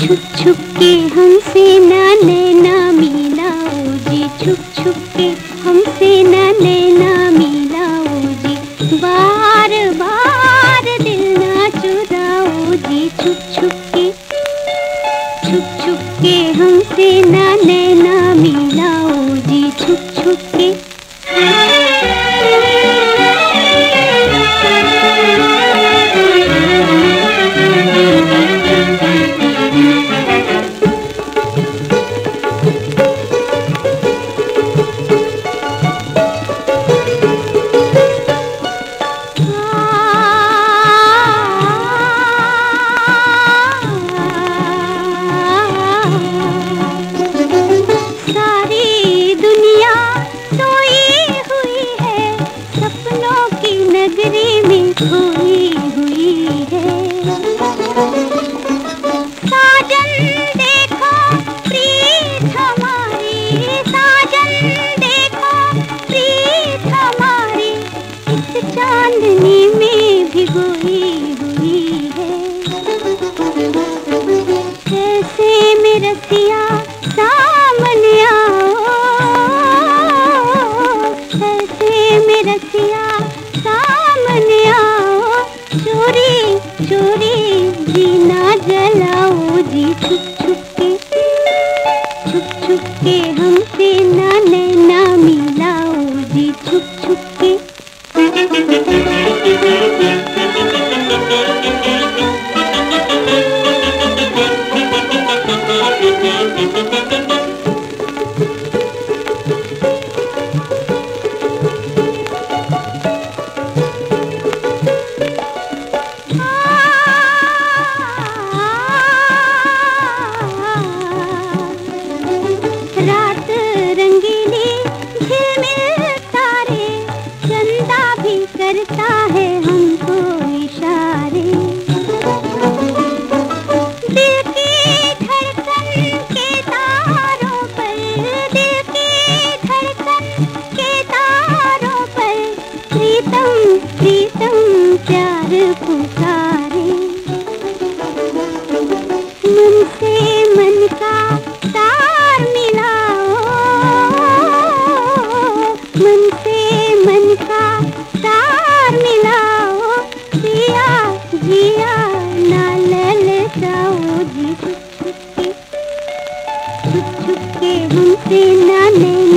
छुप छुप के हमसे ना नैना मिलाओ जी। छुप छुप के हमसे ना नैना मिलाओ जी। बार बार दिल ना चुराओ जी। छुप छुप के छुप छुप के हमसे ना नैना मिलाओ सोई हुई है, सपनों की नगरी में खोई हुई है। साजन देखो, प्रीत हमारी, साजन देखो, प्रीत हमारी, इस चांदनी में भिगोई हुई है। कैसे सिया सामने आओ। चोरी चोरी, जीना जलाओ जी। छुप छुप के, छुप छुप के हमसे ना मिलाओ जी। छुप छुप के। रात प्रीतम प्रीतम प्यार पुकारे। मन से मन का तार मिलाओ। मन से मन का तार मिलाओ। जिया जिया ना जी। के छुप छुप ना